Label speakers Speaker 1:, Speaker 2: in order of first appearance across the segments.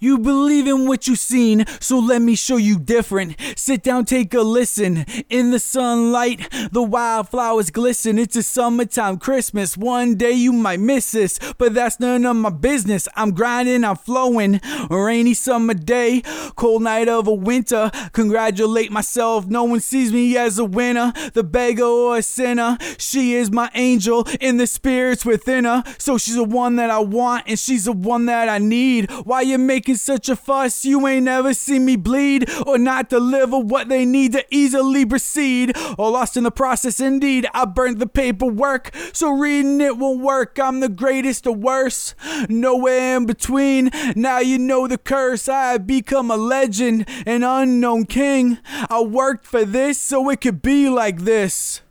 Speaker 1: You believe in what you've seen, so let me show you different. Sit down, take a listen. In the sunlight, the wildflowers glisten. It's a summertime Christmas. One day you might miss this, but that's none of my business. I'm grinding, I'm flowing. Rainy summer day, cold night of a winter. Congratulate myself, no one sees me as a winner. The beggar or a sinner. She is my angel in the spirits within her. So she's the one that I want, and she's the one that I need. Why you making such a fuss? You ain't never seen me bleed or not deliver what they need to easily proceed. Or lost in the process, indeed. I burned the paperwork, so reading it won't work. I'm the greatest or worse, nowhere in between. Now you know the curse. I have become a legend, an unknown king. I worked for this so it could be like this.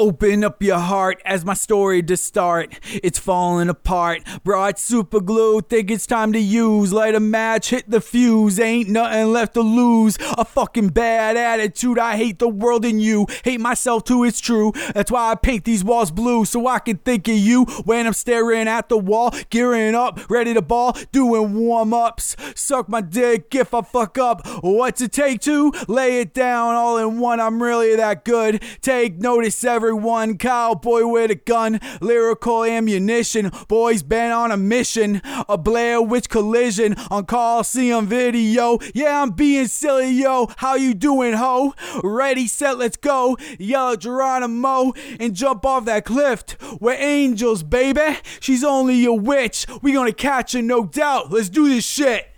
Speaker 1: Open up your heart as my story to start. It's falling apart. Brought super glue, think it's time to use. Light a match, hit the fuse. Ain't nothing left to lose. A fucking bad attitude. I hate the world and you. Hate myself too, it's true. That's why I paint these walls blue so I can think of you when I'm staring at the wall. Gearing up, ready to ball, doing warm ups. Suck my dick if I fuck up. What's it take to lay it down all in one? I'm really that good. Take notice, everyone. Cowboy with a gun, lyrical ammunition. Boys been on a mission. A Blair Witch collision on Coliseum video. Yeah, I'm being silly, yo. How you doing, ho? Ready, set, let's go. Yell at Geronimo and jump off that cliff. We're angels, baby. She's only a witch. We gonna catch her, no doubt. Let's do this shit.